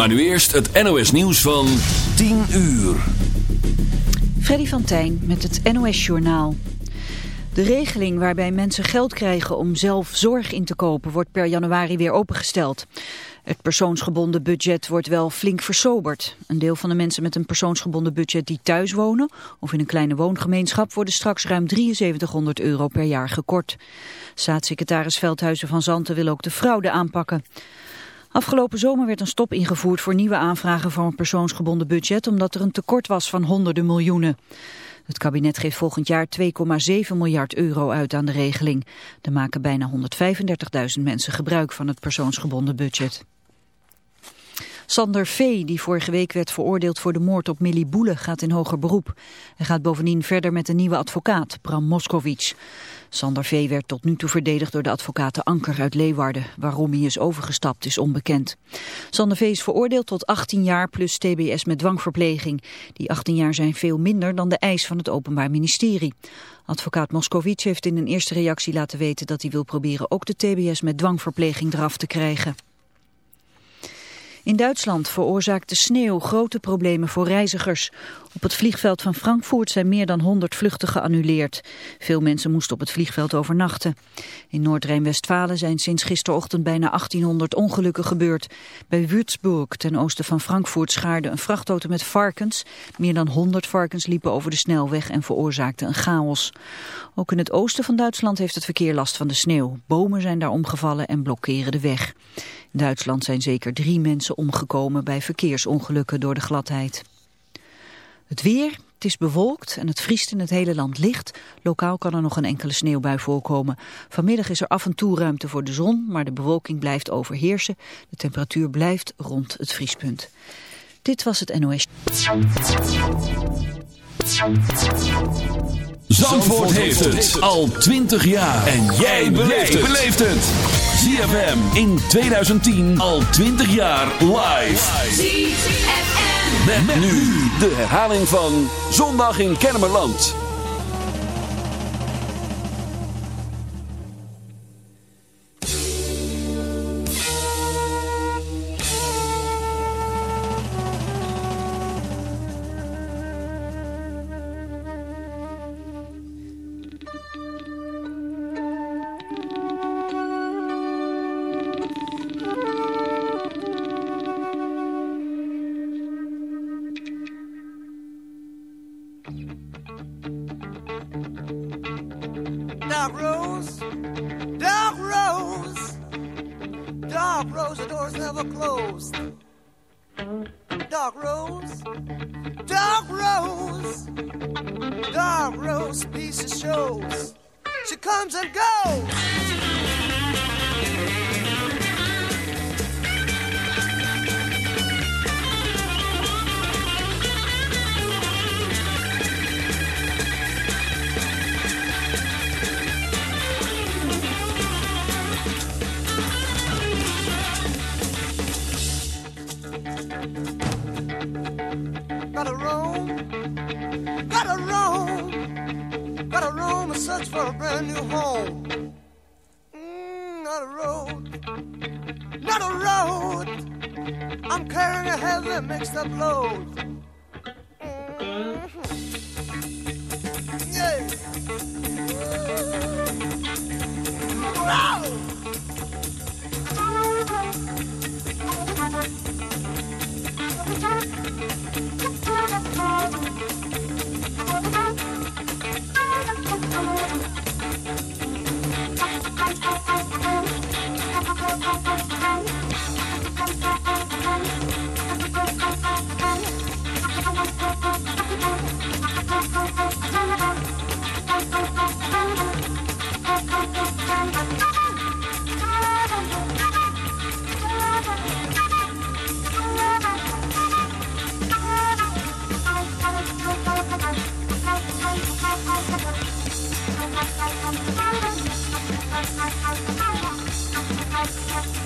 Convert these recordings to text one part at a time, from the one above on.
Maar nu eerst het NOS nieuws van 10 uur. Freddy van Tijn met het NOS Journaal. De regeling waarbij mensen geld krijgen om zelf zorg in te kopen wordt per januari weer opengesteld. Het persoonsgebonden budget wordt wel flink versoberd. Een deel van de mensen met een persoonsgebonden budget die thuis wonen of in een kleine woongemeenschap worden straks ruim 7300 euro per jaar gekort. Staatssecretaris Veldhuizen van Zanten wil ook de fraude aanpakken. Afgelopen zomer werd een stop ingevoerd voor nieuwe aanvragen voor een persoonsgebonden budget omdat er een tekort was van honderden miljoenen. Het kabinet geeft volgend jaar 2,7 miljard euro uit aan de regeling. Er maken bijna 135.000 mensen gebruik van het persoonsgebonden budget. Sander V., die vorige week werd veroordeeld voor de moord op Millie Boele, gaat in hoger beroep. Hij gaat bovendien verder met een nieuwe advocaat, Bram Moskowitz. Sander V. werd tot nu toe verdedigd door de advocaten Anker uit Leeuwarden. Waarom hij is overgestapt is onbekend. Sander V. is veroordeeld tot 18 jaar plus tbs met dwangverpleging. Die 18 jaar zijn veel minder dan de eis van het Openbaar Ministerie. Advocaat Moskowitz heeft in een eerste reactie laten weten dat hij wil proberen ook de tbs met dwangverpleging eraf te krijgen. In Duitsland veroorzaakt de sneeuw grote problemen voor reizigers. Op het vliegveld van Frankfurt zijn meer dan 100 vluchten geannuleerd. Veel mensen moesten op het vliegveld overnachten. In Noord-Rijn-Westfalen zijn sinds gisterochtend bijna 1800 ongelukken gebeurd. Bij Würzburg, ten oosten van Frankfurt, schaarde een vrachtauto met varkens. Meer dan 100 varkens liepen over de snelweg en veroorzaakten een chaos. Ook in het oosten van Duitsland heeft het verkeer last van de sneeuw. Bomen zijn daar omgevallen en blokkeren de weg. In Duitsland zijn zeker drie mensen omgekomen bij verkeersongelukken door de gladheid. Het weer, het is bewolkt en het vriest in het hele land licht. Lokaal kan er nog een enkele sneeuwbui voorkomen. Vanmiddag is er af en toe ruimte voor de zon, maar de bewolking blijft overheersen. De temperatuur blijft rond het vriespunt. Dit was het NOS. Zandvoort heeft het al 20 jaar. En jij beleeft het. ZFM in 2010 al 20 jaar live. ZFM. Met, nu de herhaling van Zondag in Kennemerland. Closed. Dark rose, dark rose, dark rose, piece of shows. She comes and goes. Not a road. I'm carrying a heavy mixed up load. Mhm. Thank you.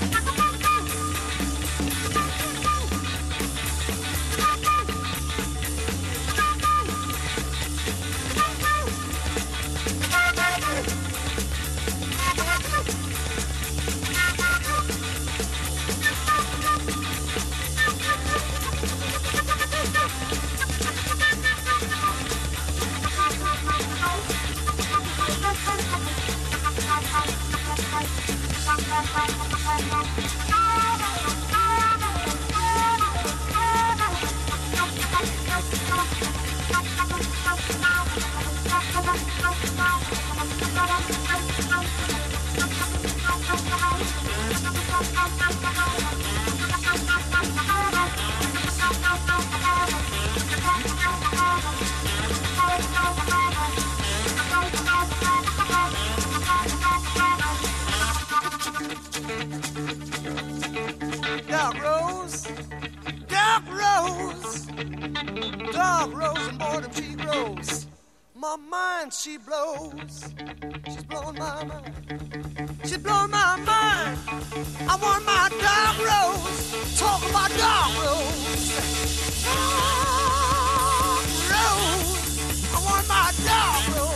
Dark dog rose and boredom she grows. My mind she blows, she's blowing my mind. She's blowing my mind. I want my dog rose, talk about dog rose. Dog rose, I want my dog rose.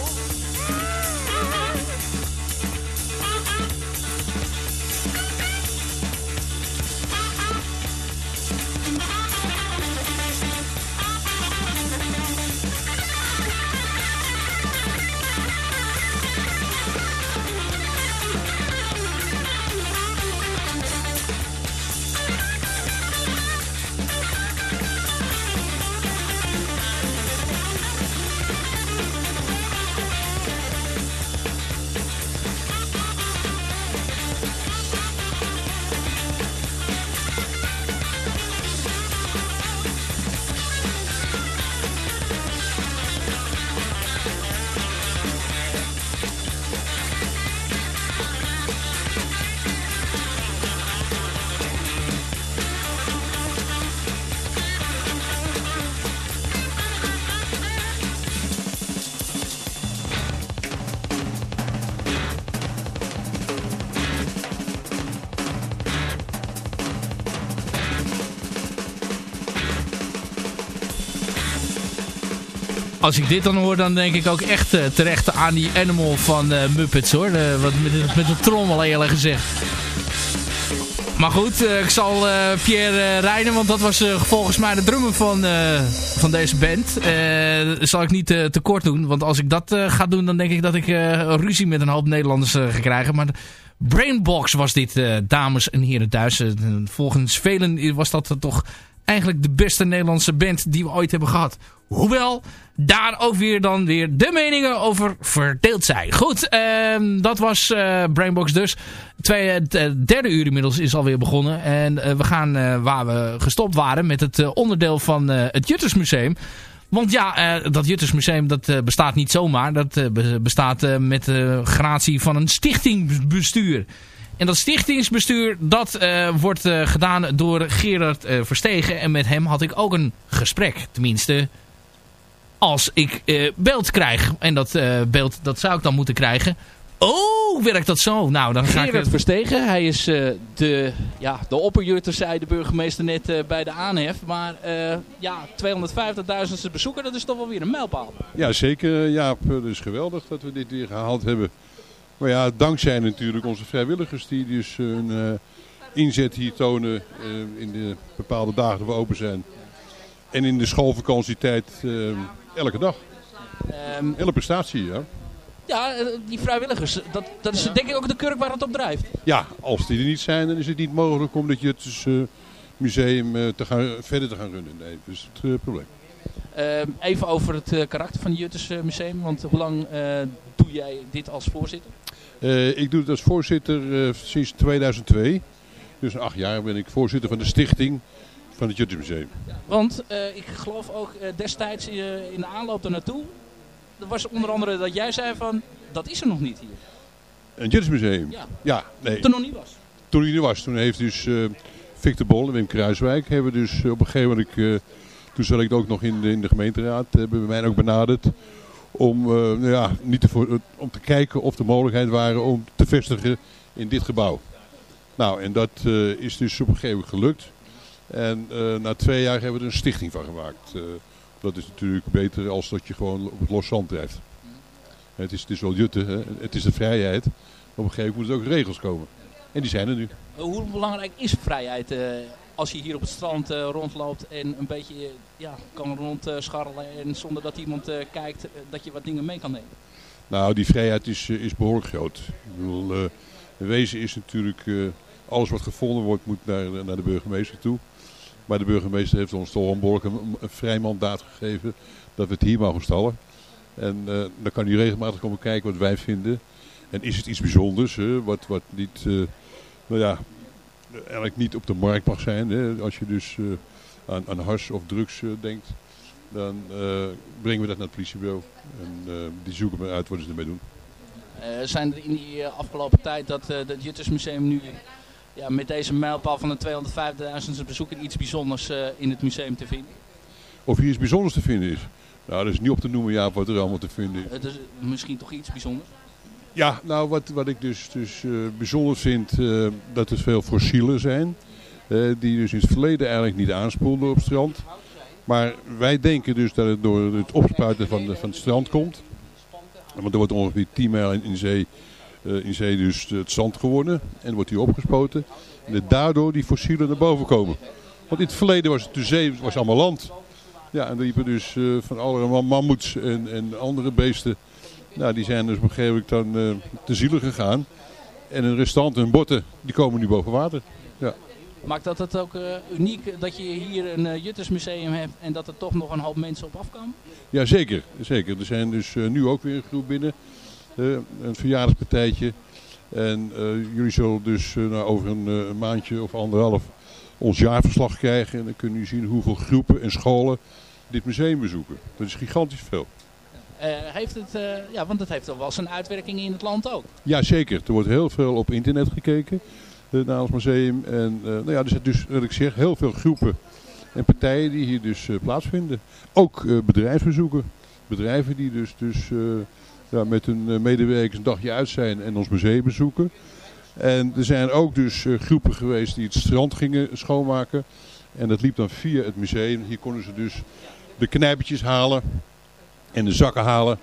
Als ik dit dan hoor, dan denk ik ook echt uh, terecht aan die Animal van uh, Muppets hoor. Uh, wat met, met een trommel eerlijk gezegd. Maar goed, ik zal Pierre rijden, want dat was volgens mij de drummer van, van deze band. Zal ik niet te kort doen, want als ik dat ga doen, dan denk ik dat ik ruzie met een hoop Nederlanders ga krijgen. Maar Brainbox was dit, dames en heren thuis. volgens velen was dat toch eigenlijk de beste Nederlandse band die we ooit hebben gehad. Hoewel daar ook weer dan weer de meningen over verdeeld zijn. Goed, uh, dat was uh, Brainbox dus. Twee, het uh, derde uur inmiddels is alweer begonnen. En we gaan waar we gestopt waren met het onderdeel van het Juttersmuseum. Want ja, dat Juttersmuseum dat bestaat niet zomaar. Dat bestaat met gratie van een stichtingbestuur. En dat stichtingsbestuur, dat uh, wordt uh, gedaan door Gerard uh, Verstegen. En met hem had ik ook een gesprek. Tenminste, als ik beeld krijg. En dat beeld, dat zou ik dan moeten krijgen. Oh, werkt dat zo? Nou, dan ga Gerard ik... Verstegen, hij is de, ja, de opperjutter, zei de burgemeester net bij de aanhef. Maar ja, 250.000 bezoeker, dat is toch wel weer een mijlpaal. Ja, zeker Jaap. Het is geweldig dat we dit weer gehaald hebben. Maar ja, dankzij natuurlijk onze vrijwilligers die dus hun uh, inzet hier tonen uh, in de bepaalde dagen dat we open zijn. En in de schoolvakantietijd uh, elke dag. Um, Hele prestatie, ja. Ja, die vrijwilligers, dat, dat is denk ik ook de kurk waar het op drijft. Ja, als die er niet zijn, dan is het niet mogelijk om dat je het dus, museum te gaan, verder te gaan runnen. Nee, dat is het probleem. Ehm, even over het karakter van het Jutters Museum, want hoe lang doe jij dit als voorzitter? Uh, ik doe het als voorzitter uh, sinds 2002. Dus acht jaar ben ik voorzitter van de stichting van het. Ja, want uh, ik geloof ook destijds in de aanloop ernaartoe. Er was onder andere dat jij zei van, dat is er nog niet hier. Een Juttersmuseum? Ja. ja nee. Toen nog niet was? Toen hij er was. Toen heeft dus Victor Bol en Wim Kruiswijk hebben dus op een gegeven moment... toen zat ik ook nog in de, in de gemeenteraad. Hebben mij ook benaderd om, uh, nou ja, niet te voor, om te kijken of er mogelijkheid waren om te vestigen in dit gebouw. Nou, en dat uh, is dus op een gegeven moment gelukt. En na twee jaar hebben we er een stichting van gemaakt. dat is natuurlijk beter als dat je gewoon op het los zand drijft. Het is, het is wel jutte, hè? het is de vrijheid. Op een gegeven moment moeten er ook regels komen. En die zijn er nu. Hoe belangrijk is vrijheid als je hier op het strand uh, rondloopt en een beetje ja, kan rondscharrelen en zonder dat iemand uh, kijkt dat je wat dingen mee kan nemen? Nou, die vrijheid is, is behoorlijk groot. Ik bedoel, wezen is natuurlijk, alles wat gevonden wordt moet naar, naar de burgemeester toe. Maar de burgemeester heeft ons toch een behoorlijk een, vrij mandaat gegeven dat we het hier mogen stallen. En dan kan hij regelmatig komen kijken wat wij vinden. En is het iets bijzonders, wat, wat niet, nou ja, eigenlijk niet op de markt mag zijn. Hè. Als je dus aan, aan hars of drugs denkt, dan brengen we dat naar het politiebureau. En die zoeken we uit wat ze ermee doen. zijn er in die afgelopen tijd dat het Juttersmuseum nu ja, met deze mijlpaal van de 205.000 bezoekers iets bijzonders in het museum te vinden? Of hier iets bijzonders te vinden is? Nou, dat is niet op te noemen, ja, wat er allemaal te vinden is. Het is misschien toch iets bijzonders? Ja, nou wat, wat ik dus, dus uh, bijzonder vind, uh, dat er veel fossielen zijn. Uh, die dus in het verleden eigenlijk niet aanspoelden op het strand. Maar wij denken dus dat het door het opspuiten van, van het strand komt. Want er wordt ongeveer 10 mijl in, zee, in zee dus het zand geworden. En wordt die opgespoten. En daardoor die fossielen naar boven komen. Want in het verleden was het de zee was allemaal land. Ja, en er liepen dus van allerlei mammoets en, en andere beesten nou, die zijn dus begrijpelijk dan uh, te zielen gegaan. En een restant, hun botten, die komen nu boven water. Ja. Maakt dat het ook uh, uniek dat je hier een uh, Juttersmuseum hebt en dat er toch nog een hoop mensen op afkomen? Ja, zeker. zeker. Er zijn dus nu ook weer een groep binnen. een verjaardagspartijtje. En jullie zullen dus nou, over een maandje of anderhalf ons jaarverslag krijgen. En dan kunnen jullie zien hoeveel groepen en scholen dit museum bezoeken. Dat is gigantisch veel. Uh, heeft het, uh, ja, want het heeft toch wel zijn uitwerking in het land ook. Ja, zeker. Er wordt heel veel op internet gekeken uh, naar ons museum. En nou ja, er zijn dus, wat ik zeg, heel veel groepen en partijen die hier dus plaatsvinden. Ook bedrijfsbezoeken. Bedrijven die dus, dus ja, met hun medewerkers een dagje uit zijn en ons museum bezoeken. En er zijn ook dus groepen geweest die het strand gingen schoonmaken. En dat liep dan via het museum. Hier konden ze dus de knijpertjes halen en de zakken halen.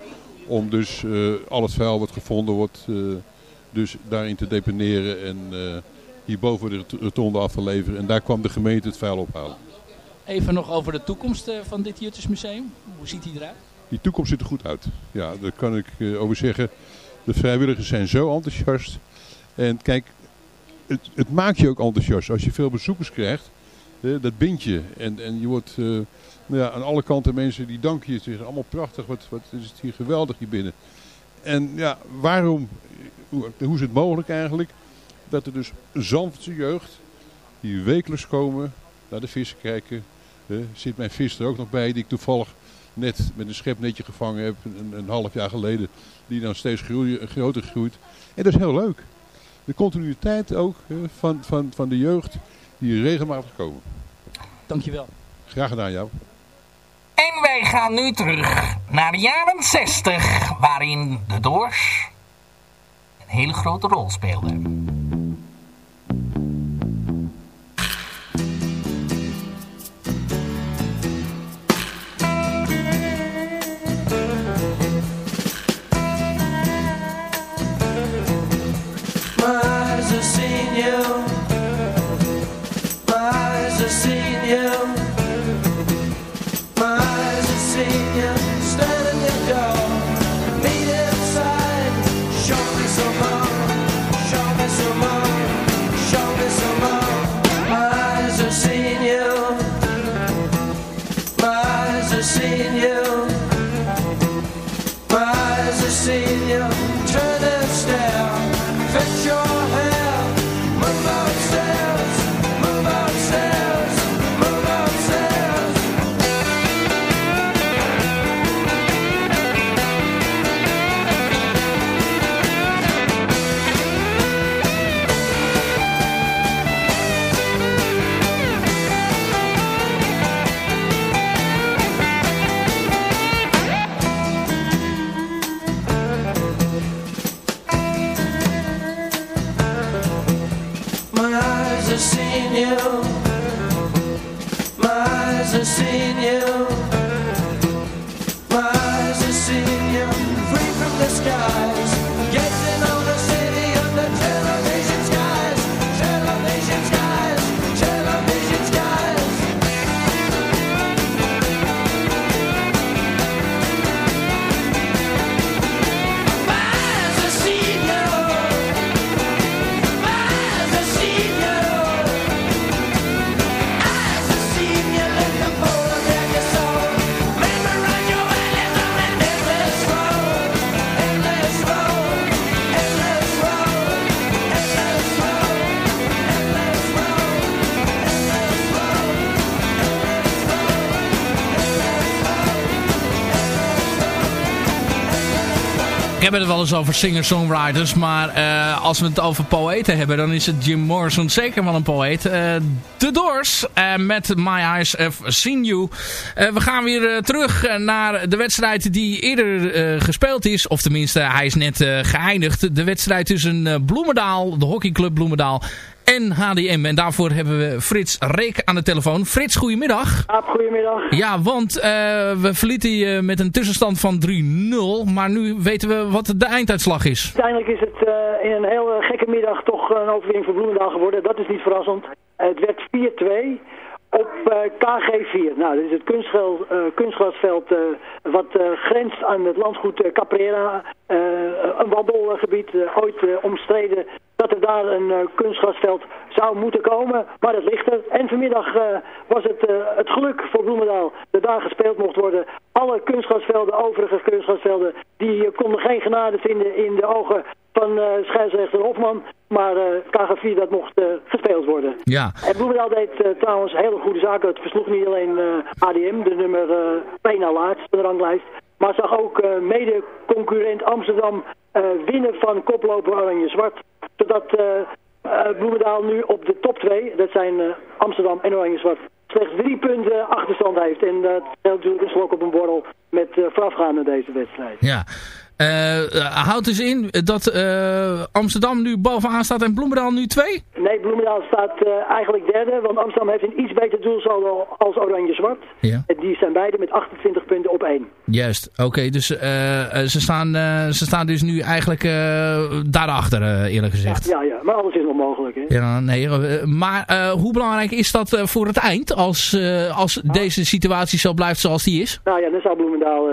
Om dus uh, al het vuil wat gevonden wordt, uh, dus daarin te deponeren en uh, hierboven de rotonde af te leveren. En daar kwam de gemeente het vuil ophalen. Even nog over de toekomst van dit Juttersmuseum. Hoe ziet die eruit? Die toekomst ziet er goed uit. Ja, daar kan ik over zeggen. De vrijwilligers zijn zo enthousiast. En kijk, het, het maakt je ook enthousiast. Als je veel bezoekers krijgt, dat bindt je. En, en je wordt nou ja, aan alle kanten mensen die danken je. Zeggen, allemaal prachtig, wat, wat is het hier geweldig hier binnen. En ja, waarom, hoe, hoe is het mogelijk eigenlijk dat er dus Zandvoortse jeugd die wekelijks komen naar de vissen kijken. Zit mijn vis er ook nog bij die ik toevallig net met een schepnetje gevangen heb een, een half jaar geleden. Die dan steeds groeien, groter groeit. En dat is heel leuk. De continuïteit ook van, van, van de jeugd die regelmatig komen. Dankjewel. Graag gedaan jou. En wij gaan nu terug naar de jaren 60, waarin de Doors een hele grote rol speelden. Heb het wel eens over singer-songwriters, maar uh, als we het over poëten hebben, dan is het Jim Morrison zeker wel een poëet. Uh, The Doors uh, met My Eyes Have Seen You. we gaan weer terug naar de wedstrijd die eerder gespeeld is, of tenminste hij is net geëindigd. De wedstrijd tussen Bloemendaal, de hockeyclub Bloemendaal en HDM. En daarvoor hebben we Frits Reek aan de telefoon. Frits, goedemiddag. Ja, goedemiddag. Ja, want uh, we verlieten je met een tussenstand van 3-0. Maar nu weten we wat de einduitslag is. Uiteindelijk is het uh, in een hele gekke middag toch een overwinning voor Bloemendaal geworden. Dat is niet verrassend. Het werd 4-2 op uh, KG4. Nou, dit is het kunstgel, uh, kunstgrasveld uh, wat grenst aan het landgoed Caprera. een wandelgebied, ooit omstreden dat er daar een kunstgrasveld zou moeten komen, maar het ligt er. En vanmiddag was het het geluk voor Bloemendaal dat daar gespeeld mocht worden. Alle kunstgrasvelden, overige kunstgrasvelden, die konden geen genade vinden in de ogen van scheidsrechter Hofman. Maar KG4 dat mocht gespeeld worden. Ja. En Bloemendaal deed trouwens hele goede zaken. Het versloeg niet alleen ADM, de nummer 2 na laatst van de ranglijst. Maar zag ook mede-concurrent Amsterdam winnen van koploper Oranje-Zwart zodat uh, Bloemendaal nu op de top 2, dat zijn uh, Amsterdam en Oranje-Zwart, slechts drie punten achterstand heeft. En dat is natuurlijk een slok op een borrel met uh, voorafgaande deze wedstrijd. Ja, uh, houdt dus in dat uh, Amsterdam nu bovenaan staat en Bloemendaal nu twee? Nee, Bloemendaal staat eigenlijk derde, want Amsterdam heeft een iets beter doelsaldo als Oranje-Zwart. Ja. Die zijn beide met 28 punten op één. Juist, oké, dus ze, staan, ze staan dus nu eigenlijk daarachter, eerlijk gezegd. Ja, ja, ja, maar alles is nog mogelijk. Hè? Ja, nee, maar hoe belangrijk is dat voor het eind, als, als nou. deze situatie zo blijft zoals die is? Nou ja, dan zou Bloemendaal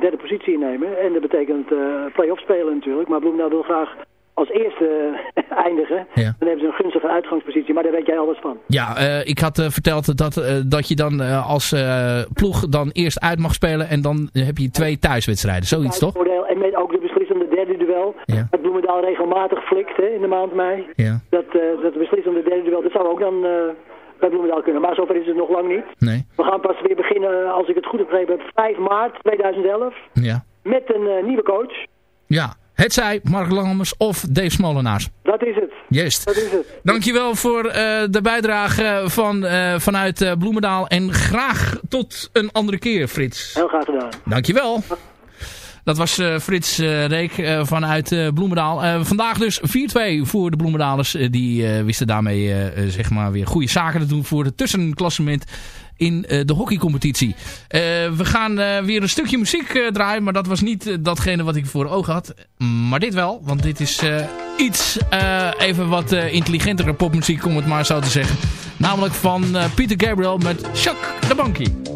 derde positie innemen en dat betekent uh, play-off spelen natuurlijk. Maar Bloemendaal wil graag als eerste uh, eindigen. Ja. Dan hebben ze een gunstige uitgangspositie, maar daar weet jij alles van. Ja, uh, ik had verteld dat, dat je dan als ploeg dan eerst uit mag spelen en dan heb je twee thuiswedstrijden. Zoiets toch? En met ook de beslissende derde duel. Ja. Dat Bloemendaal regelmatig flikt hè, in de maand mei. Ja. Dat, dat beslissende derde duel, dat zou ook dan bij Bloemendaal kunnen. Maar zover is het nog lang niet. Nee. We gaan pas weer beginnen, als ik het goed begrepen heb, 5 maart 2011. Ja met een uh, nieuwe coach. Ja, het zij Mark Langemers of Dave Smolenaars. Dat is het. Juist. Dat is het. Dankjewel voor uh, de bijdrage van, uh, vanuit Bloemendaal. En graag tot een andere keer, Frits. Heel graag gedaan. Dankjewel. Dat was uh, Frits uh, Reek uh, vanuit Bloemendaal. vandaag dus 4-2 voor de Bloemendalers. die wisten daarmee zeg maar weer goede zaken te doen voor het tussenklassement in de hockeycompetitie. We gaan weer een stukje muziek draaien, maar dat was niet datgene wat ik voor ogen had. Maar dit wel, want dit is iets even wat intelligentere popmuziek, om het maar zo te zeggen. Namelijk van Peter Gabriel met Chuck the Monkey.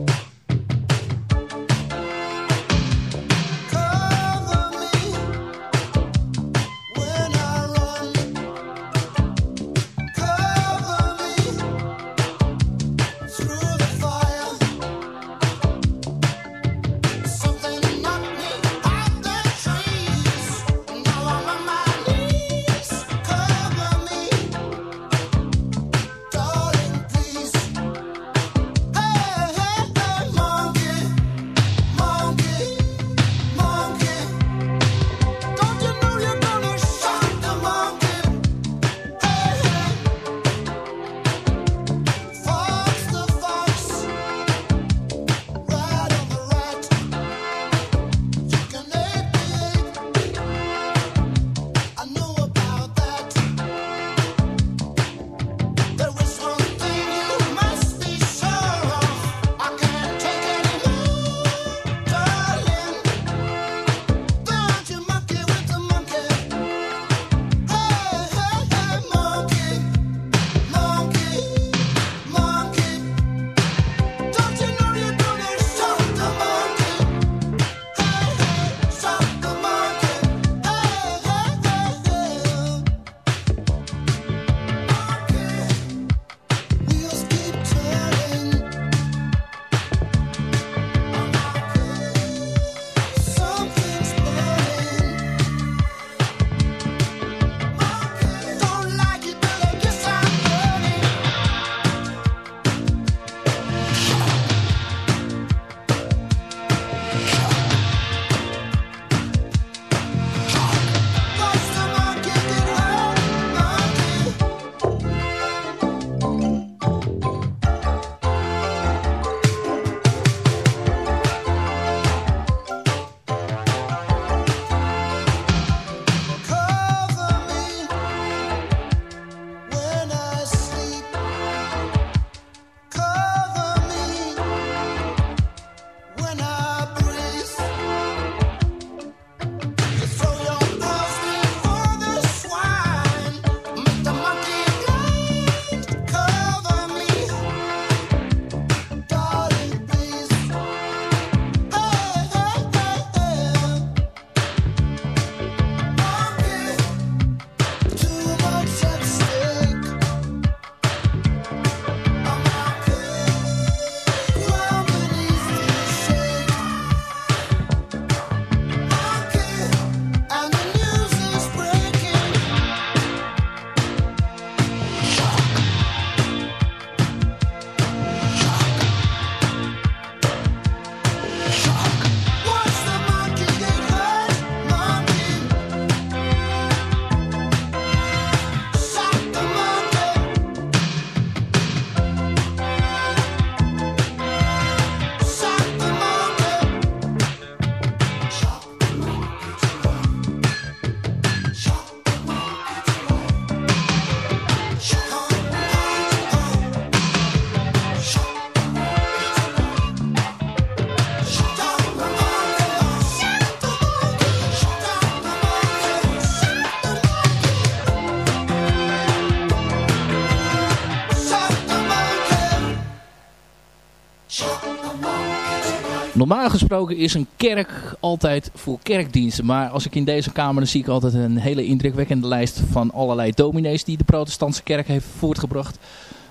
Normaal gesproken is een kerk altijd voor kerkdiensten. Maar als ik in deze kamer dan zie ik altijd een hele indrukwekkende lijst van allerlei dominees die de protestantse kerk heeft voortgebracht.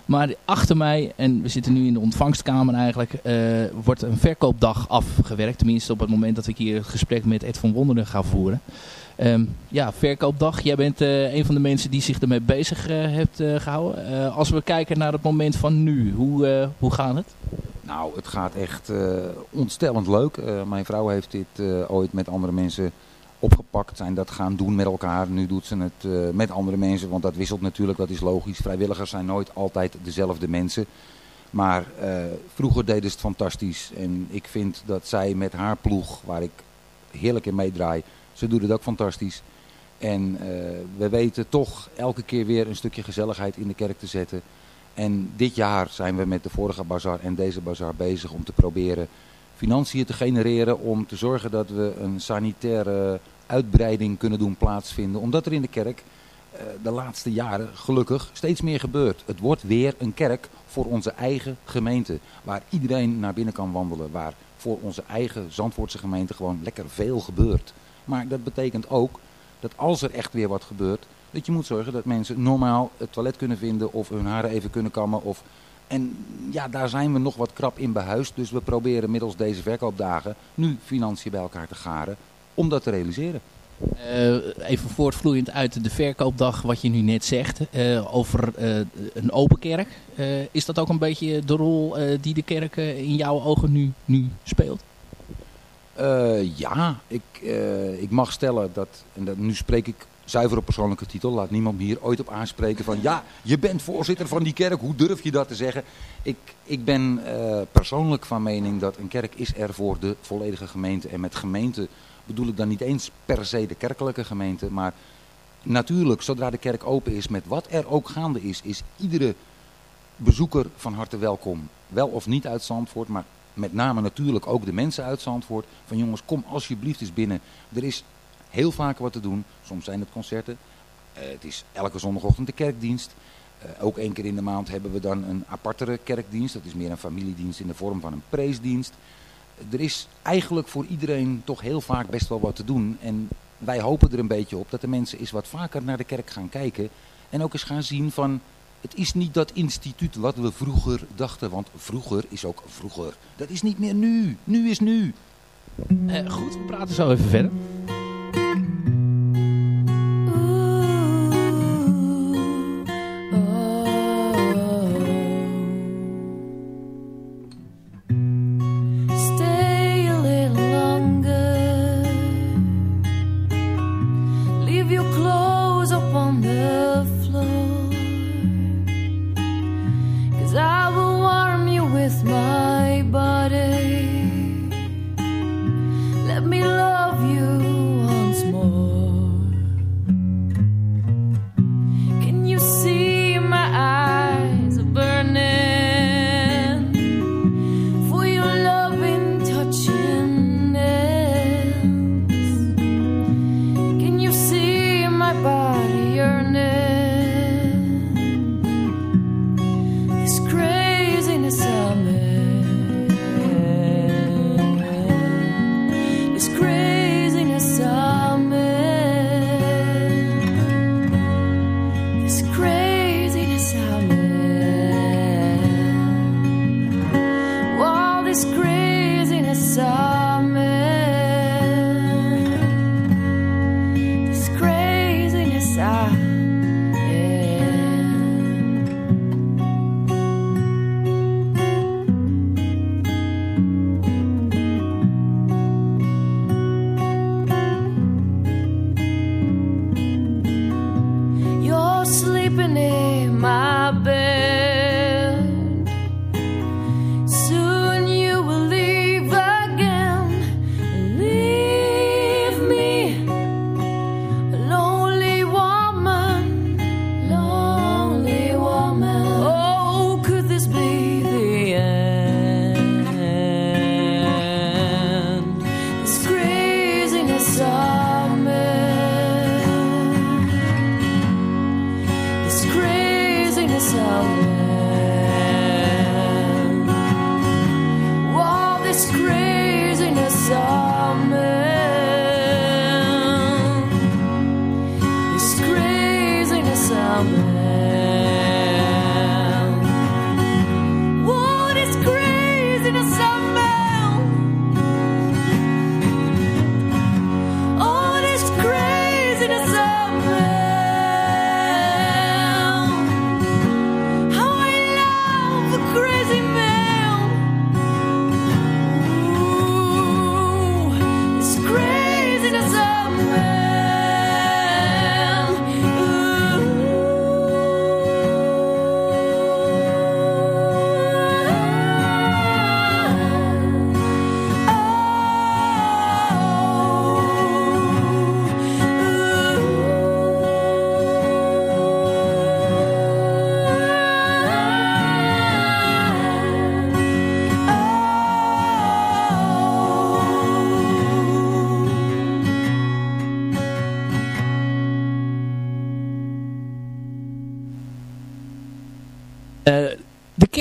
Maar achter mij, en we zitten nu in de ontvangstkamer eigenlijk, uh, wordt een verkoopdag afgewerkt. Tenminste op het moment dat ik hier het gesprek met Ed van Wonderen ga voeren. Um, ja, verkoopdag. Jij bent uh, een van de mensen die zich ermee bezig uh, hebt gehouden. als we kijken naar het moment van nu, hoe, hoe gaat het? Nou, het gaat echt ontstellend leuk. mijn vrouw heeft dit ooit met andere mensen opgepakt zijn dat gaan doen met elkaar. Nu doet ze het met andere mensen, want dat wisselt natuurlijk, dat is logisch. Vrijwilligers zijn nooit altijd dezelfde mensen. Maar vroeger deden ze het fantastisch. En ik vind dat zij met haar ploeg, waar ik heerlijk in meedraai, ze doet het ook fantastisch. En we weten toch elke keer weer een stukje gezelligheid in de kerk te zetten. En dit jaar zijn we met de vorige bazar en deze bazar bezig om te proberen financiën te genereren om te zorgen dat we een sanitaire uitbreiding kunnen doen plaatsvinden. Omdat er in de kerk uh, de laatste jaren gelukkig steeds meer gebeurt. Het wordt weer een kerk voor onze eigen gemeente. Waar iedereen naar binnen kan wandelen. Waar voor onze eigen Zandvoortse gemeente gewoon lekker veel gebeurt. Maar dat betekent ook dat als er echt weer wat gebeurt, dat je moet zorgen dat mensen normaal het toilet kunnen vinden of hun haren even kunnen kammen. Of... En ja, daar zijn we nog wat krap in behuisd. Dus we proberen middels deze verkoopdagen nu financiën bij elkaar te garen om dat te realiseren. Uh, even voortvloeiend uit de verkoopdag wat je nu net zegt uh, over uh, een open kerk. is dat ook een beetje de rol die de kerk in jouw ogen nu, nu speelt? Ja, ik, ik mag stellen dat, en dat, nu spreek ik zuiver op persoonlijke titel, laat niemand me hier ooit op aanspreken van ja, je bent voorzitter van die kerk, hoe durf je dat te zeggen? Ik, ik ben persoonlijk van mening dat een kerk is er voor de volledige gemeente en met gemeente bedoel ik dan niet eens per se de kerkelijke gemeente, maar natuurlijk, zodra de kerk open is met wat er ook gaande is, is iedere bezoeker van harte welkom. Wel of niet uit Zandvoort, maar met name natuurlijk ook de mensen uit Zandvoort. Van jongens, kom alsjeblieft eens binnen. Er is heel vaak wat te doen. Soms zijn het concerten. Uh, het is elke zondagochtend de kerkdienst. Uh, ook één keer in de maand hebben we dan een apartere kerkdienst. Dat is meer een familiedienst in de vorm van een preesdienst er is eigenlijk voor iedereen toch heel vaak best wel wat te doen. En wij hopen er een beetje op dat de mensen eens wat vaker naar de kerk gaan kijken. En ook eens gaan zien van, het is niet dat instituut wat we vroeger dachten. Want vroeger is ook vroeger. Dat is niet meer nu. Nu is nu. Uh, goed, we praten zo even verder.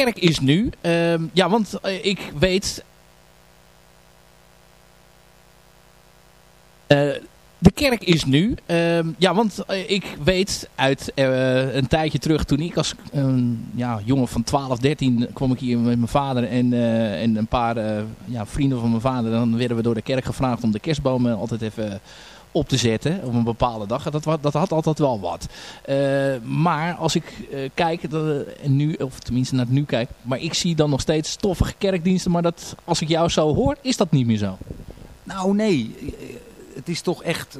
Kerk is nu... Ehm, ja, want ik weet... de kerk is nu... Ehm, ja, want ik weet uit een tijdje terug... toen ik als ja, jongen van 12, 13... kwam ik hier met mijn vader en, en een paar ja, vrienden van mijn vader... dan werden we door de kerk gevraagd om de kerstbomen altijd even op te zetten op een bepaalde dag. Dat, dat had altijd wel wat. Uh, maar als ik uh, kijk, dat, en nu, of tenminste naar het nu kijk, maar ik zie dan nog steeds stoffige kerkdiensten. Maar dat, als ik jou zo hoor, is dat niet meer zo. Nou nee, het is toch echt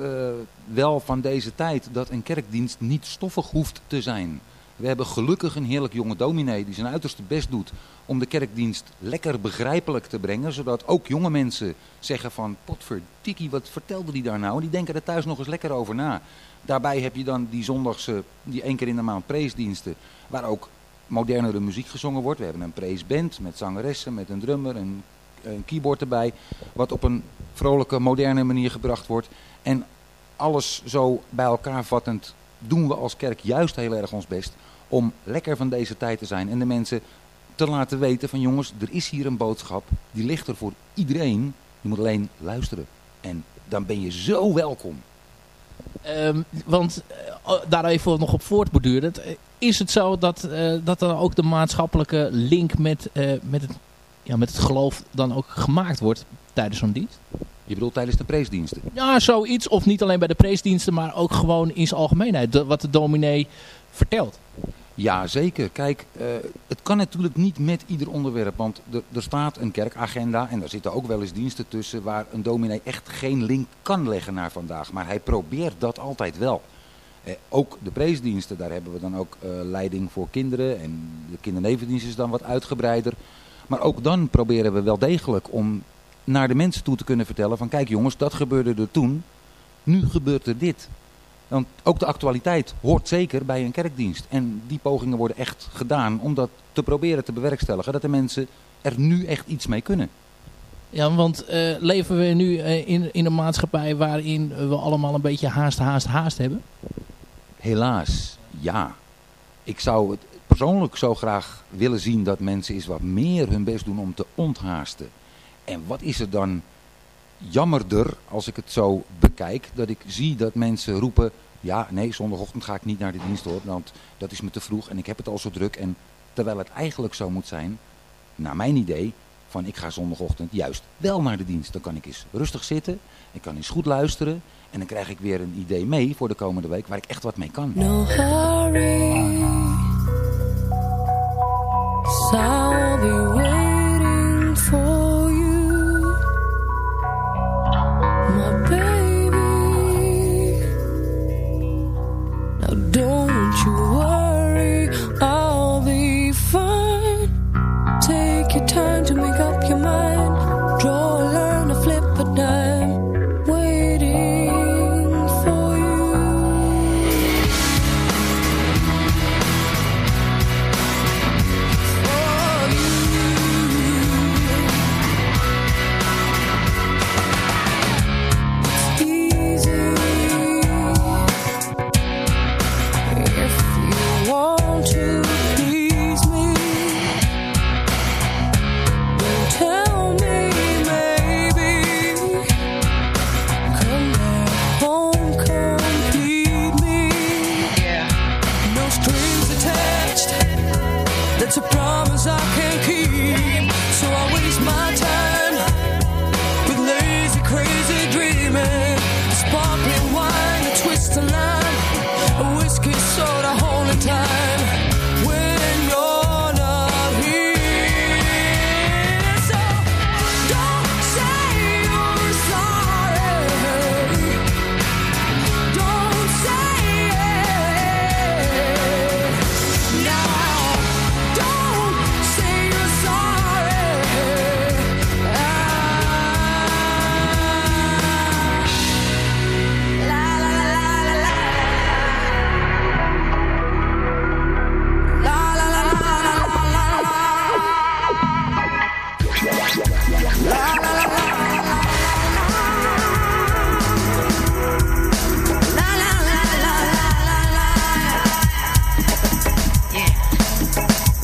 wel van deze tijd dat een kerkdienst niet stoffig hoeft te zijn. We hebben gelukkig een heerlijk jonge dominee die zijn uiterste best doet om de kerkdienst lekker begrijpelijk te brengen. Zodat ook jonge mensen zeggen van, potverdikkie, wat vertelde die daar nou? En die denken er thuis nog eens lekker over na. Daarbij heb je dan die zondagse, die één keer in de maand preesdiensten, waar ook modernere muziek gezongen wordt. We hebben een preesband met zangeressen, met een drummer, een, een keyboard erbij. Wat op een vrolijke, moderne manier gebracht wordt. En alles zo bij elkaar vattend doen we als kerk juist heel erg ons best om lekker van deze tijd te zijn. En de mensen te laten weten van jongens, er is hier een boodschap. Die ligt er voor iedereen. Je moet alleen luisteren. En dan ben je zo welkom. Ehm, want uh, daar even nog op voortbordurend. Is het zo dat, uh, dat dan ook de maatschappelijke link met, met, het, ja, met het geloof dan ook gemaakt wordt tijdens zo'n dienst? Je bedoelt tijdens de preesdiensten? Ja, zoiets. Of niet alleen bij de preesdiensten, maar ook gewoon in zijn algemeenheid. wat de dominee vertelt. Ja, zeker. Kijk, uh, het kan natuurlijk niet met ieder onderwerp. Want er, er staat een kerkagenda en daar zitten ook wel eens diensten tussen... waar een dominee echt geen link kan leggen naar vandaag. Maar hij probeert dat altijd wel. Eh, ook de preesdiensten, daar hebben we dan ook uh, leiding voor kinderen. En de kindernevendienst is dan wat uitgebreider. Maar ook dan proberen we wel degelijk om naar de mensen toe te kunnen vertellen... van kijk jongens, dat gebeurde er toen. Nu gebeurt er dit. Want ook de actualiteit hoort zeker bij een kerkdienst. En die pogingen worden echt gedaan om dat te proberen te bewerkstelligen. Dat de mensen er nu echt iets mee kunnen. Ja, want uh, leven we nu uh, in, in een maatschappij waarin we allemaal een beetje haast, haast, haast hebben? Helaas, ja. Ik zou het persoonlijk zo graag willen zien dat mensen eens wat meer hun best doen om te onthaasten. En wat is er dan jammerder als ik het zo bekijk. Dat ik zie dat mensen roepen, ja nee zondagochtend ga ik niet naar de dienst hoor. Want dat is me te vroeg en ik heb het al zo druk. En terwijl het eigenlijk zo moet zijn, naar mijn idee, van ik ga zondagochtend juist wel naar de dienst. Dan kan ik eens rustig zitten, ik kan eens goed luisteren. En dan krijg ik weer een idee mee voor de komende week waar ik echt wat mee kan. No hurry.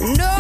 No.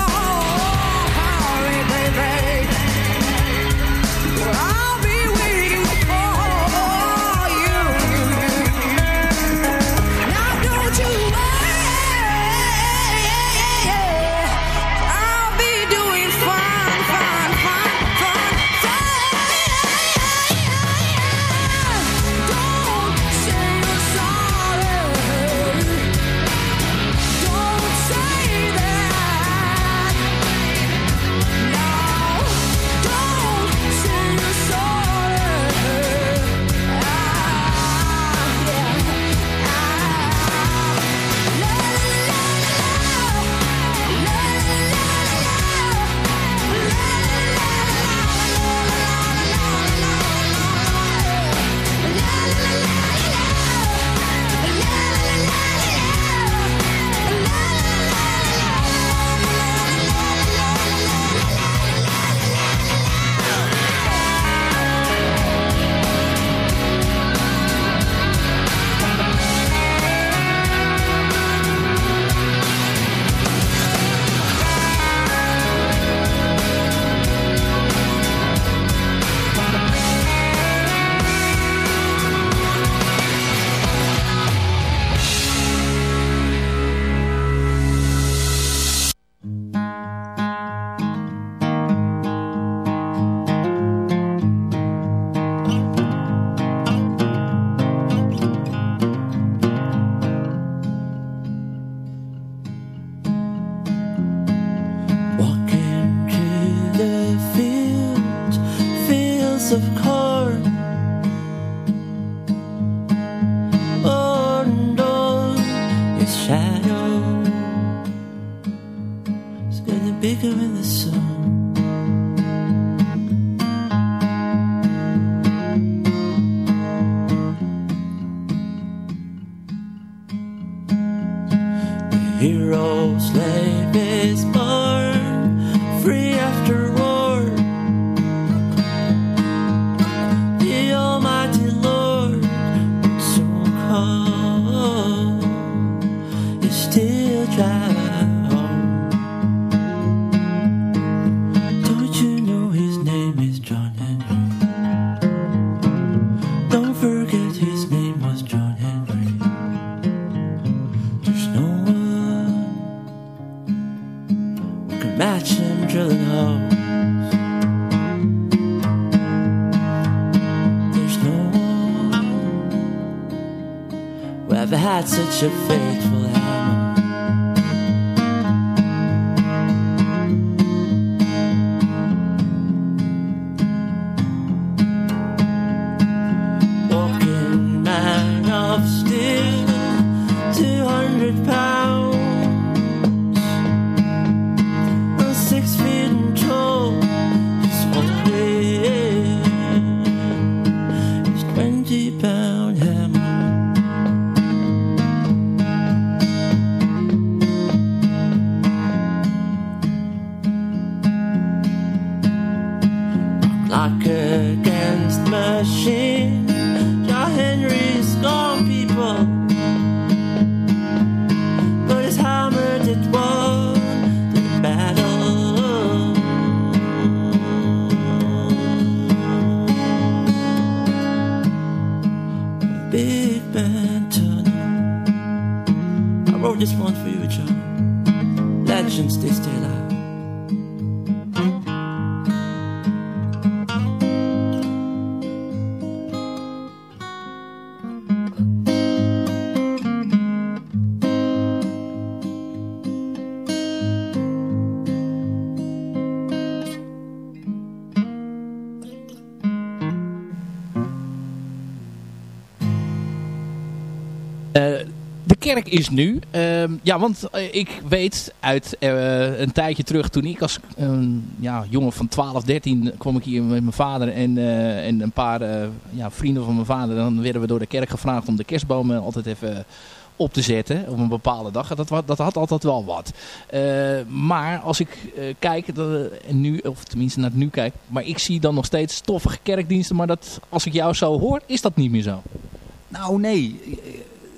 Kerk is nu. ehm, ja, want eh, ik weet uit eh, een tijdje terug toen ik als een ja, jongen van 12, 13 kwam ik hier met mijn vader en, eh, en een paar ja, vrienden van mijn vader. Dan werden we door de kerk gevraagd om de kerstbomen altijd even op te zetten op een bepaalde dag. Dat, dat had altijd wel wat. Maar als ik kijk, dat, nu, of tenminste naar het nu kijk, maar ik zie dan nog steeds stoffige kerkdiensten. Maar dat, als ik jou zo hoor, is dat niet meer zo. Nou nee,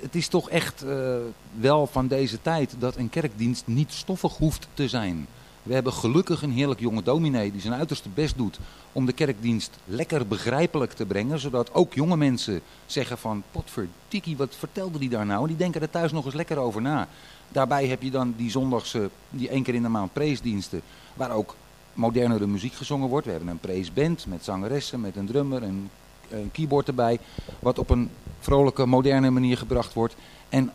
het is toch echt eh, wel van deze tijd dat een kerkdienst niet stoffig hoeft te zijn. We hebben gelukkig een heerlijk jonge dominee die zijn uiterste best doet om de kerkdienst lekker begrijpelijk te brengen. Zodat ook jonge mensen zeggen van, potverdikkie, wat vertelde die daar nou? En die denken er thuis nog eens lekker over na. Daarbij heb je dan die zondagse, die één keer in de maand preesdiensten, waar ook modernere muziek gezongen wordt. We hebben een preesband met zangeressen, met een drummer, een, een keyboard erbij. Wat op een vrolijke, moderne manier gebracht wordt. En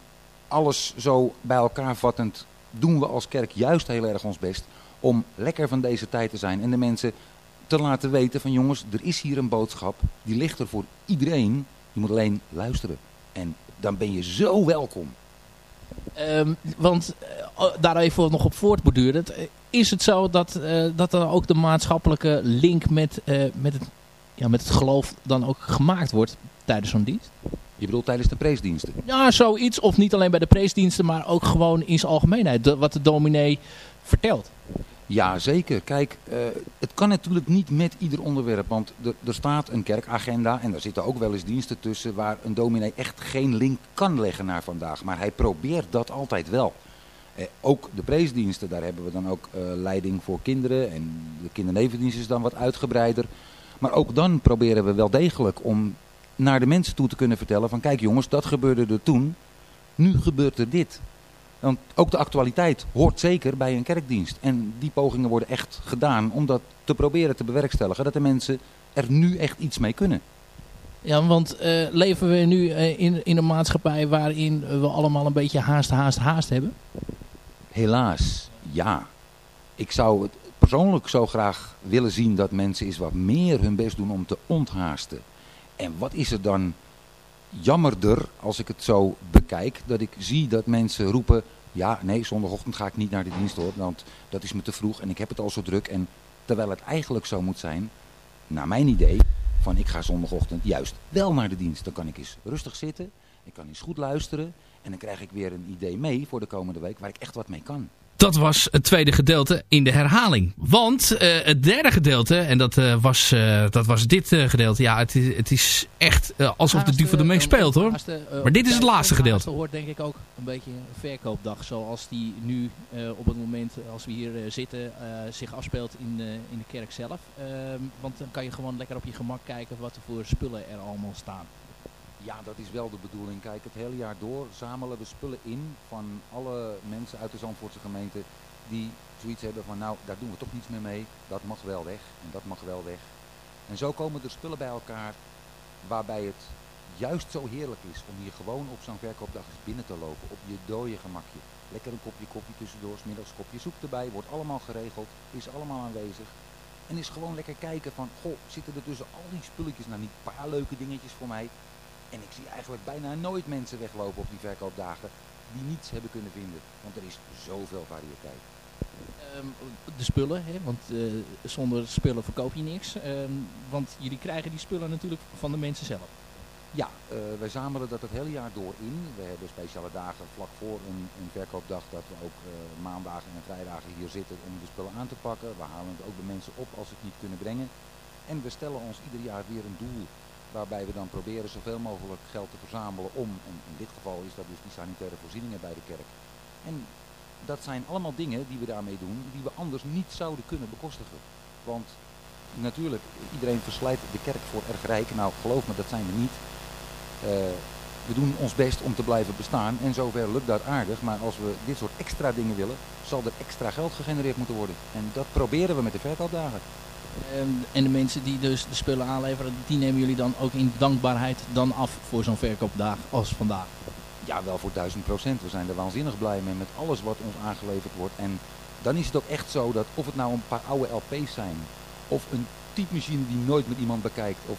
alles zo bij elkaar vattend doen we als kerk juist heel erg ons best om lekker van deze tijd te zijn. En de mensen te laten weten van jongens, er is hier een boodschap. Die ligt er voor iedereen. Je moet alleen luisteren. En dan ben je zo welkom. Ehm, want eh, daar even nog op voortbordurend. eh, Is het zo dat, eh, dat er ook de maatschappelijke link met, met, het, ja, met het geloof dan ook gemaakt wordt tijdens zo'n dienst? Je bedoelt tijdens de preesdiensten? Ja, zoiets. Of niet alleen bij de preesdiensten, maar ook gewoon in zijn algemeenheid. de- wat de dominee vertelt. Ja, zeker. Kijk, eh, het kan natuurlijk niet met ieder onderwerp. Want er, er staat een kerkagenda en daar zitten ook wel eens diensten tussen... waar een dominee echt geen link kan leggen naar vandaag. Maar hij probeert dat altijd wel. Eh, ook de preesdiensten, daar hebben we dan ook eh, leiding voor kinderen. En de kindernevendienst is dan wat uitgebreider. Maar ook dan proberen we wel degelijk om naar de mensen toe te kunnen vertellen... van kijk jongens, dat gebeurde er toen. Nu gebeurt er dit. Want ook de actualiteit hoort zeker bij een kerkdienst. En die pogingen worden echt gedaan om dat te proberen te bewerkstelligen. Dat de mensen er nu echt iets mee kunnen. Ja, want eh, leven we nu eh, in, in een maatschappij waarin we allemaal een beetje haast, haast, haast hebben? Helaas, ja. Ik zou het persoonlijk zo graag willen zien dat mensen eens wat meer hun best doen om te onthaasten. En wat is er dan jammerder als ik het zo bekijk, dat ik zie dat mensen roepen, ja nee zondagochtend ga ik niet naar de dienst hoor, want dat is me te vroeg en ik heb het al zo druk. En terwijl het eigenlijk zo moet zijn, naar mijn idee, van ik ga zondagochtend juist wel naar de dienst. Dan kan ik eens rustig zitten, ik kan eens goed luisteren en dan krijg ik weer een idee mee voor de komende week waar ik echt wat mee kan dat was het tweede gedeelte in de herhaling. Want uh, het derde gedeelte, en dat, uh, was, uh, dat was dit gedeelte, ja, het is, het is echt alsof de duivel ermee speelt hoor. maar dit is het laatste gedeelte. hoort denk ik ook een beetje een verkoopdag, zoals die nu op het moment, als we hier zitten, zich afspeelt in, in de kerk zelf. Ehm, want dan kan je gewoon lekker op je gemak kijken wat er voor spullen er allemaal staan. Ja, dat is wel de bedoeling. Kijk, het hele jaar door zamelen we spullen in van alle mensen uit de Zandvoortse gemeente die zoiets hebben van nou, daar doen we toch niets meer mee. Dat mag wel weg en dat mag wel weg. En zo komen er spullen bij elkaar waarbij het juist zo heerlijk is om hier gewoon op zo'n verkoopdag eens binnen te lopen. Op je dode gemakje. Lekker een kopje koffie tussendoor, middags kopje soep erbij. Wordt allemaal geregeld, is allemaal aanwezig. En is gewoon lekker kijken van, goh, zitten er tussen al die spulletjes nou niet een paar leuke dingetjes voor mij. En ik zie eigenlijk bijna nooit mensen weglopen op die verkoopdagen die niets hebben kunnen vinden. Want er is zoveel variëteit. Um, de spullen, hè? want uh, zonder spullen verkoop je niks. Um, want jullie krijgen die spullen natuurlijk van de mensen zelf. Ja, uh, wij zamelen dat het hele jaar door in. We hebben speciale dagen vlak voor een, een verkoopdag dat we ook uh, maandagen en vrijdagen hier zitten om de spullen aan te pakken. We halen het ook de mensen op als ze het niet kunnen brengen. En we stellen ons ieder jaar weer een doel Waarbij we dan proberen zoveel mogelijk geld te verzamelen om, en in dit geval is dat dus die sanitaire voorzieningen bij de kerk. En dat zijn allemaal dingen die we daarmee doen, die we anders niet zouden kunnen bekostigen. Want natuurlijk, iedereen verslijt de kerk voor erg rijk. Nou, geloof me, dat zijn we niet. Uh, we doen ons best om te blijven bestaan en zover lukt dat aardig. Maar als we dit soort extra dingen willen, zal er extra geld gegenereerd moeten worden. En dat proberen we met de verkoopdagen. Ehm, en de mensen die dus de spullen aanleveren, die nemen jullie dan ook in dankbaarheid dan af voor zo'n verkoopdag als vandaag? Ja, wel voor duizend procent. We zijn er waanzinnig blij mee met alles wat ons aangeleverd wordt. En dan is het ook echt zo dat of het nou een paar oude LP's zijn, of een typemachine die nooit met iemand bekijkt, of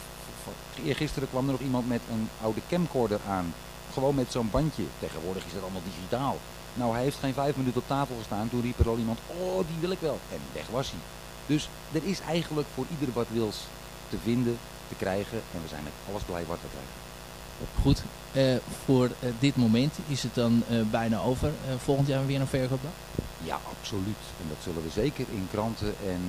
gisteren kwam er nog iemand met een oude camcorder aan. Gewoon met zo'n bandje. Tegenwoordig is dat allemaal digitaal. Nou, hij heeft geen vijf minuten op tafel gestaan. Toen riep er al iemand, oh, die wil ik wel. En weg was hij. Dus er is eigenlijk voor ieder wat wils te vinden, te krijgen. En we zijn met alles blij wat we krijgen. Goed, uh, voor uh, dit moment is het dan uh, bijna over. volgend jaar weer een verkoopdag? Ja, absoluut. En dat zullen we zeker in kranten en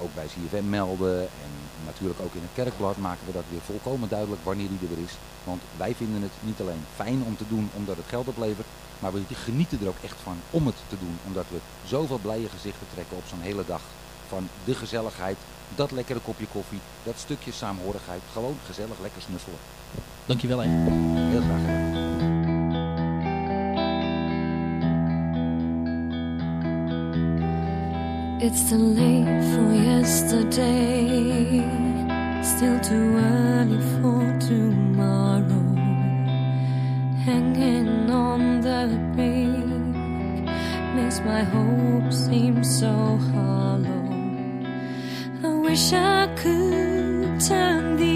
ook bij CFM melden. En natuurlijk ook in het kerkblad maken we dat weer volkomen duidelijk wanneer die er weer is. Want wij vinden het niet alleen fijn om te doen omdat het geld oplevert. Maar we genieten er ook echt van om het te doen. Omdat we zoveel blije gezichten trekken op zo'n hele dag van de gezelligheid, dat lekkere kopje koffie, dat stukje saamhorigheid. Gewoon gezellig lekker snuffelen. Dankjewel hè. Heel graag gedaan. It's too late for yesterday, still too early for tomorrow. Hanging on the peak makes my hope seem so hollow. 샤크 잔디.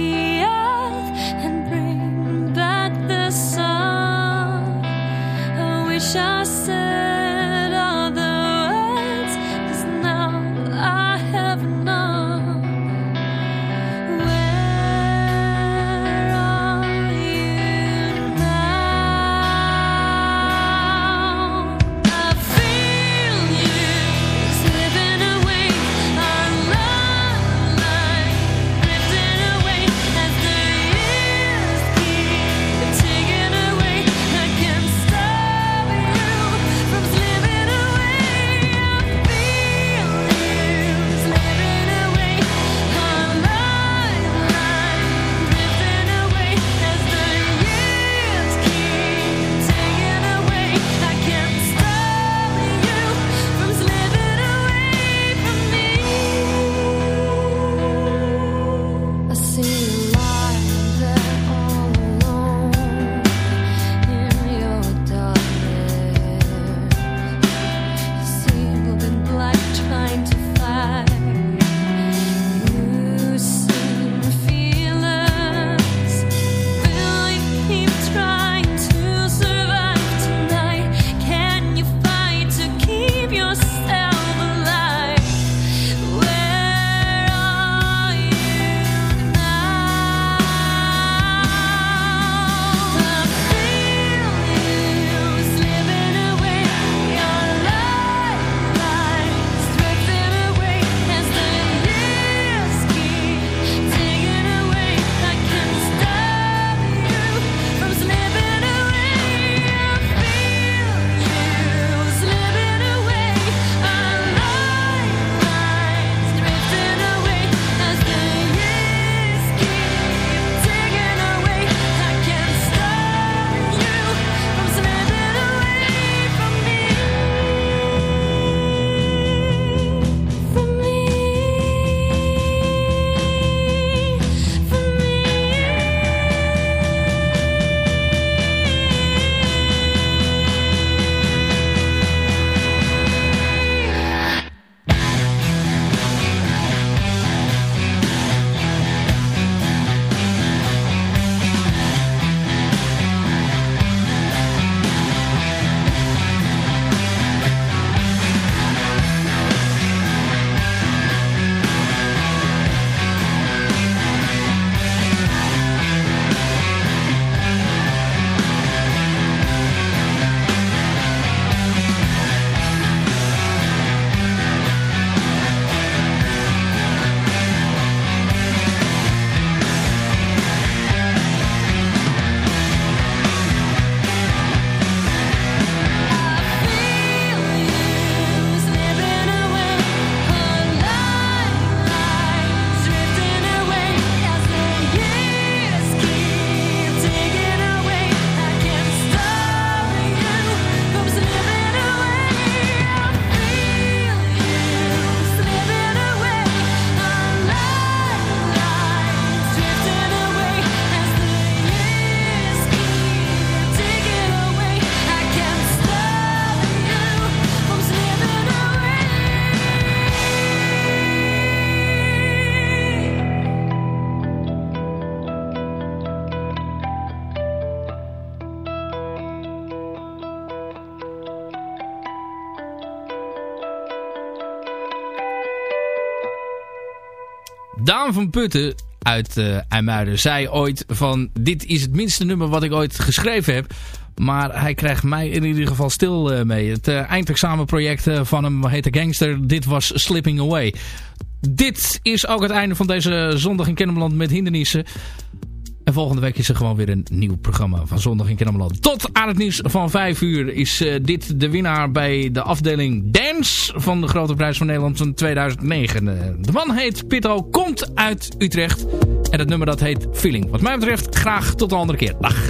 Daan van Putten uit uh, IJmuiden zei ooit van... dit is het minste nummer wat ik ooit geschreven heb. Maar hij krijgt mij in ieder geval stil uh, mee. Het uh, eindexamenproject van hem heette Gangster. Dit was Slipping Away. Dit is ook het einde van deze zondag in Kennemerland met hindernissen. En volgende week is er gewoon weer een nieuw programma van Zondag in Kennemerland. Tot aan het nieuws van 5 uur is uh, dit de winnaar bij de afdeling Dance van de Grote Prijs van Nederland van 2009. Uh, de man heet Pitto, komt uit Utrecht. En het nummer dat heet Feeling. Wat mij betreft graag tot de andere keer. Dag.